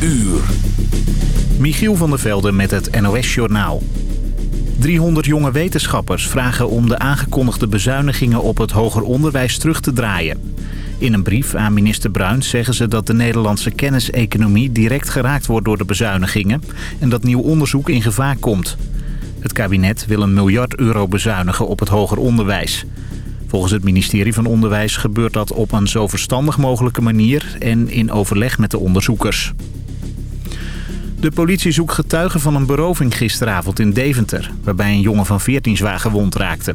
uur. Michiel van der Velde met het NOS-journaal. 300 jonge wetenschappers vragen om de aangekondigde bezuinigingen op het hoger onderwijs terug te draaien. In een brief aan minister Bruins zeggen ze dat de Nederlandse kenniseconomie direct geraakt wordt door de bezuinigingen en dat nieuw onderzoek in gevaar komt. Het kabinet wil een miljard euro bezuinigen op het hoger onderwijs. Volgens het ministerie van Onderwijs gebeurt dat op een zo verstandig mogelijke manier en in overleg met de onderzoekers. De politie zoekt getuigen van een beroving gisteravond in Deventer... waarbij een jongen van 14 zwaar gewond raakte.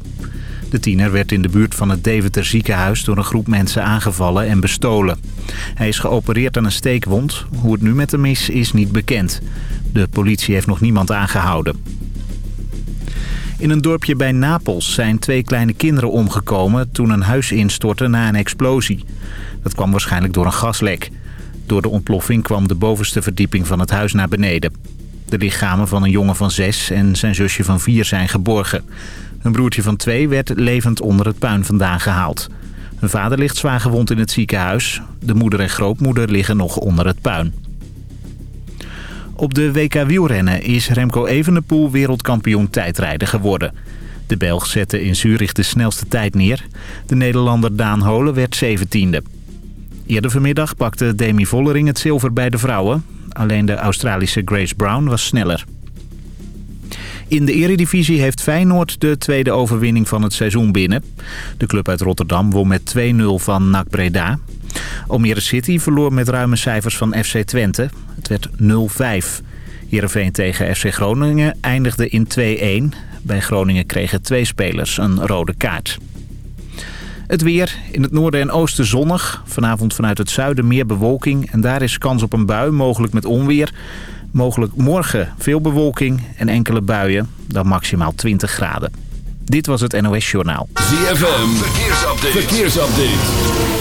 De tiener werd in de buurt van het Deventer ziekenhuis... door een groep mensen aangevallen en bestolen. Hij is geopereerd aan een steekwond. Hoe het nu met hem is, is niet bekend. De politie heeft nog niemand aangehouden. In een dorpje bij Napels zijn twee kleine kinderen omgekomen... toen een huis instortte na een explosie. Dat kwam waarschijnlijk door een gaslek. Door de ontploffing kwam de bovenste verdieping van het huis naar beneden. De lichamen van een jongen van zes en zijn zusje van vier zijn geborgen. Een broertje van twee werd levend onder het puin vandaan gehaald. Hun vader ligt zwaar gewond in het ziekenhuis. De moeder en grootmoeder liggen nog onder het puin. Op de WK wielrennen is Remco Evenepoel wereldkampioen tijdrijden geworden. De Belg zette in Zurich de snelste tijd neer. De Nederlander Daan Holen werd 17e. Eerder vanmiddag pakte Demi Vollering het zilver bij de vrouwen. Alleen de Australische Grace Brown was sneller. In de eredivisie heeft Feyenoord de tweede overwinning van het seizoen binnen. De club uit Rotterdam won met 2-0 van NAC Breda. Almere City verloor met ruime cijfers van FC Twente. Het werd 0-5. Heerenveen tegen FC Groningen eindigde in 2-1. Bij Groningen kregen twee spelers een rode kaart. Het weer. In het noorden en oosten zonnig. Vanavond vanuit het zuiden meer bewolking. En daar is kans op een bui, mogelijk met onweer. Mogelijk morgen veel bewolking en enkele buien. Dan maximaal 20 graden. Dit was het NOS Journaal. ZFM. Verkeersupdate. Verkeersupdate.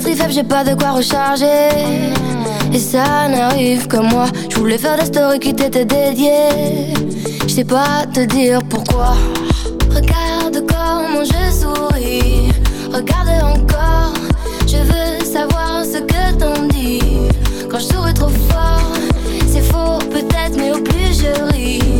Batterie faible, j'ai pas de quoi recharger. Et ça n'arrive que moi. Je voulais faire des stories qui t'étaient dédiées. Je sais pas te dire pourquoi. Regarde comment je souris. Regarde encore. Je veux savoir ce que t'en dis. Quand je souris trop fort, c'est faux peut-être, mais au plus je ris,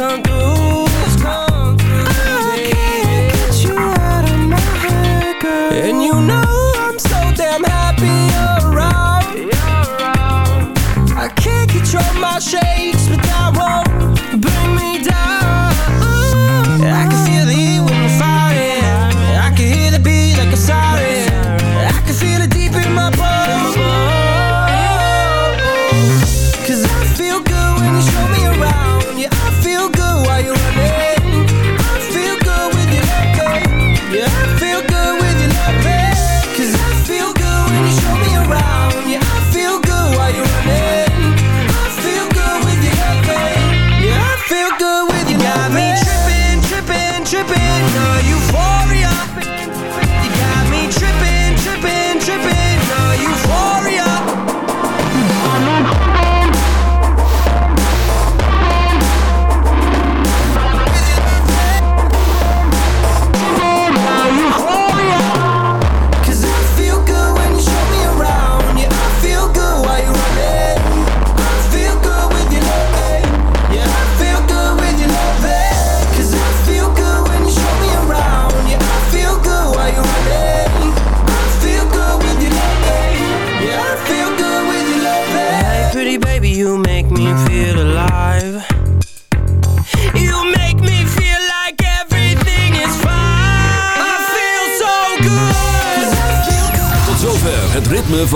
come through. Come through I can't get you out of my head, girl. And you know I'm so damn happy you're around. You're around. I can't control my shade